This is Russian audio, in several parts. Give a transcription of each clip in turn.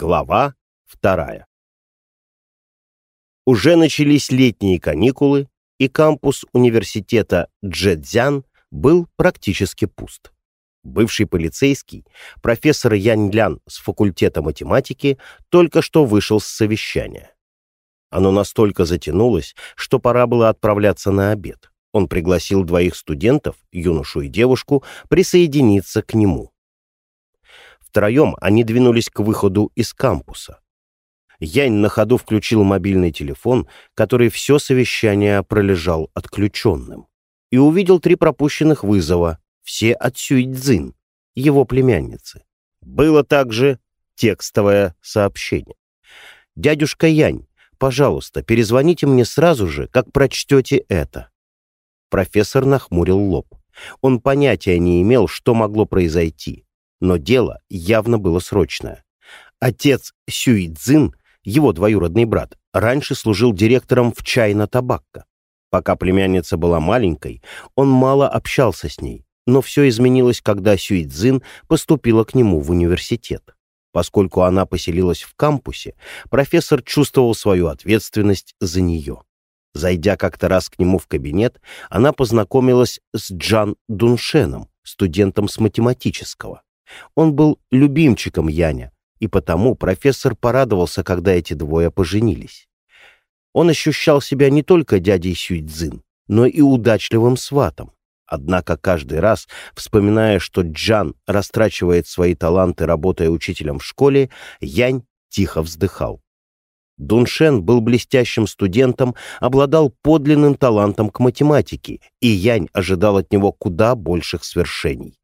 Глава вторая. Уже начались летние каникулы, и кампус университета Джэцзян был практически пуст. Бывший полицейский, профессор Янь Лян с факультета математики, только что вышел с совещания. Оно настолько затянулось, что пора было отправляться на обед. Он пригласил двоих студентов, юношу и девушку, присоединиться к нему. Втроем они двинулись к выходу из кампуса. Янь на ходу включил мобильный телефон, который все совещание пролежал отключенным, и увидел три пропущенных вызова, все от Сюйцзин, его племянницы. Было также текстовое сообщение. «Дядюшка Янь, пожалуйста, перезвоните мне сразу же, как прочтете это». Профессор нахмурил лоб. Он понятия не имел, что могло произойти, но дело явно было срочное. Отец Сюйцзин, его двоюродный брат, раньше служил директором в чайно-табакко. Пока племянница была маленькой, он мало общался с ней, но все изменилось, когда Сюйцзин поступила к нему в университет. Поскольку она поселилась в кампусе, профессор чувствовал свою ответственность за нее. Зайдя как-то раз к нему в кабинет, она познакомилась с Джан Дуншеном, студентом с математического. Он был любимчиком Яня, и потому профессор порадовался, когда эти двое поженились. Он ощущал себя не только дядей Сюйцзин, но и удачливым сватом. Однако каждый раз, вспоминая, что Джан растрачивает свои таланты, работая учителем в школе, Янь тихо вздыхал. Дуншен был блестящим студентом, обладал подлинным талантом к математике, и Янь ожидал от него куда больших свершений.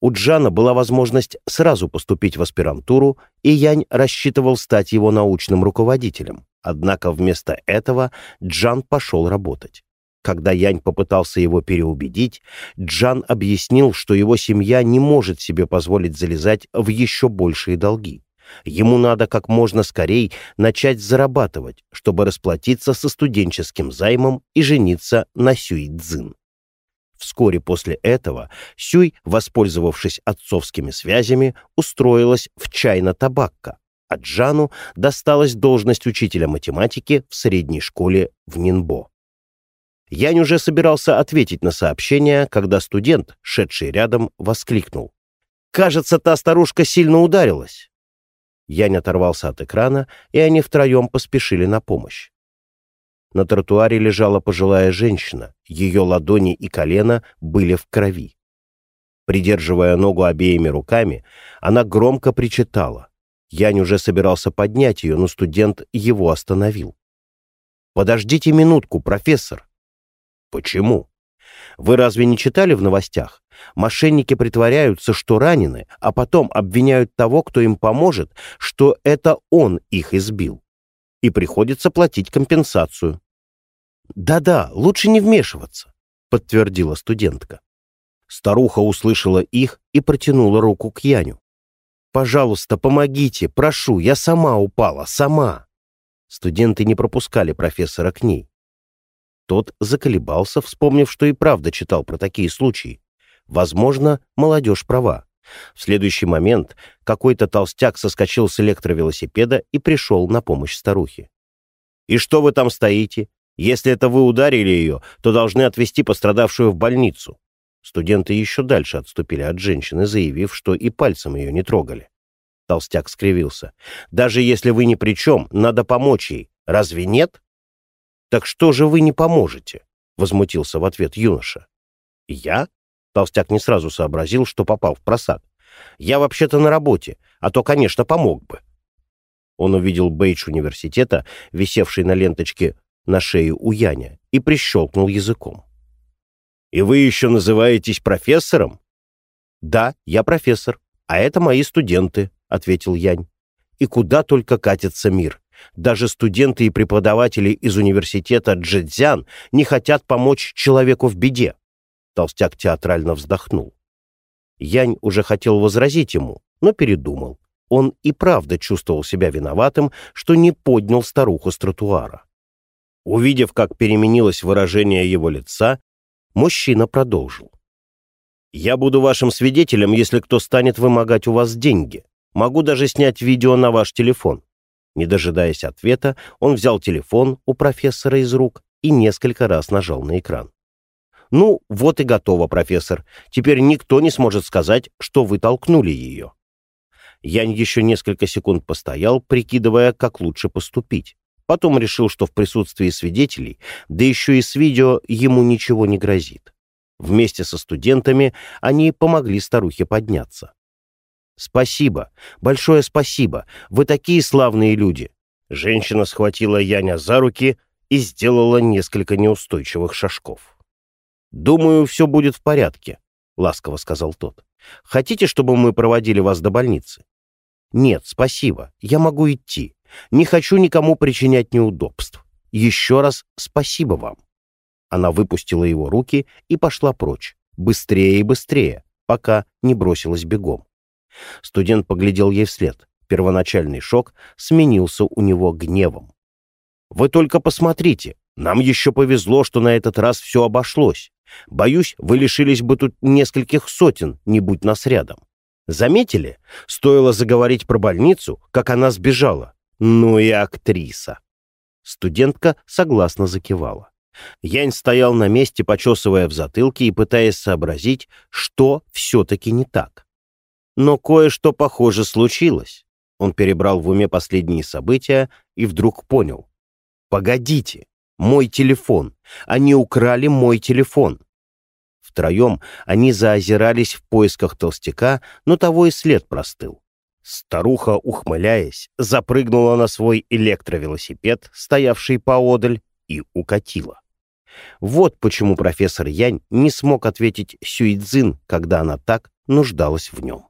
У Джана была возможность сразу поступить в аспирантуру, и Янь рассчитывал стать его научным руководителем. Однако вместо этого Джан пошел работать. Когда Янь попытался его переубедить, Джан объяснил, что его семья не может себе позволить залезать в еще большие долги. Ему надо как можно скорее начать зарабатывать, чтобы расплатиться со студенческим займом и жениться на Сюй Цзин. Вскоре после этого Сюй, воспользовавшись отцовскими связями, устроилась в чайно-табакко, а Джану досталась должность учителя математики в средней школе в Нинбо. Янь уже собирался ответить на сообщение, когда студент, шедший рядом, воскликнул. «Кажется, та старушка сильно ударилась». Янь оторвался от экрана, и они втроем поспешили на помощь. На тротуаре лежала пожилая женщина, ее ладони и колено были в крови. Придерживая ногу обеими руками, она громко причитала. Янь уже собирался поднять ее, но студент его остановил. «Подождите минутку, профессор!» Почему? Вы разве не читали в новостях? Мошенники притворяются, что ранены, а потом обвиняют того, кто им поможет, что это он их избил. И приходится платить компенсацию. «Да-да, лучше не вмешиваться», — подтвердила студентка. Старуха услышала их и протянула руку к Яню. «Пожалуйста, помогите, прошу, я сама упала, сама». Студенты не пропускали профессора к ней. Тот заколебался, вспомнив, что и правда читал про такие случаи. Возможно, молодежь права. В следующий момент какой-то толстяк соскочил с электровелосипеда и пришел на помощь старухе. «И что вы там стоите? Если это вы ударили ее, то должны отвезти пострадавшую в больницу». Студенты еще дальше отступили от женщины, заявив, что и пальцем ее не трогали. Толстяк скривился. «Даже если вы ни при чем, надо помочь ей. Разве нет?» «Так что же вы не поможете?» — возмутился в ответ юноша. «Я?» — толстяк не сразу сообразил, что попал в просад. «Я вообще-то на работе, а то, конечно, помог бы». Он увидел бейдж университета, висевший на ленточке на шее у Яня, и прищелкнул языком. «И вы еще называетесь профессором?» «Да, я профессор, а это мои студенты», — ответил Янь. «И куда только катится мир. Даже студенты и преподаватели из университета Джэцзян не хотят помочь человеку в беде. Толстяк театрально вздохнул. Янь уже хотел возразить ему, но передумал. Он и правда чувствовал себя виноватым, что не поднял старуху с тротуара. Увидев, как переменилось выражение его лица, мужчина продолжил. «Я буду вашим свидетелем, если кто станет вымогать у вас деньги. Могу даже снять видео на ваш телефон». Не дожидаясь ответа, он взял телефон у профессора из рук и несколько раз нажал на экран. «Ну, вот и готово, профессор. Теперь никто не сможет сказать, что вы толкнули ее». Янь еще несколько секунд постоял, прикидывая, как лучше поступить. Потом решил, что в присутствии свидетелей, да еще и с видео, ему ничего не грозит. Вместе со студентами они помогли старухе подняться. «Спасибо, большое спасибо, вы такие славные люди!» Женщина схватила Яня за руки и сделала несколько неустойчивых шажков. «Думаю, все будет в порядке», — ласково сказал тот. «Хотите, чтобы мы проводили вас до больницы?» «Нет, спасибо, я могу идти. Не хочу никому причинять неудобств. Еще раз спасибо вам». Она выпустила его руки и пошла прочь, быстрее и быстрее, пока не бросилась бегом. Студент поглядел ей вслед. Первоначальный шок сменился у него гневом. «Вы только посмотрите, нам еще повезло, что на этот раз все обошлось. Боюсь, вы лишились бы тут нескольких сотен, не будь нас рядом. Заметили? Стоило заговорить про больницу, как она сбежала. Ну и актриса. Студентка согласно закивала. Янь стоял на месте, почесывая в затылке и пытаясь сообразить, что все-таки не так. Но кое-что, похоже, случилось. Он перебрал в уме последние события и вдруг понял. «Погодите, мой телефон. Они украли мой телефон. Втроем они заозирались в поисках толстяка, но того и след простыл. Старуха, ухмыляясь, запрыгнула на свой электровелосипед, стоявший поодаль, и укатила. Вот почему профессор Янь не смог ответить Сюйцзин, когда она так нуждалась в нем.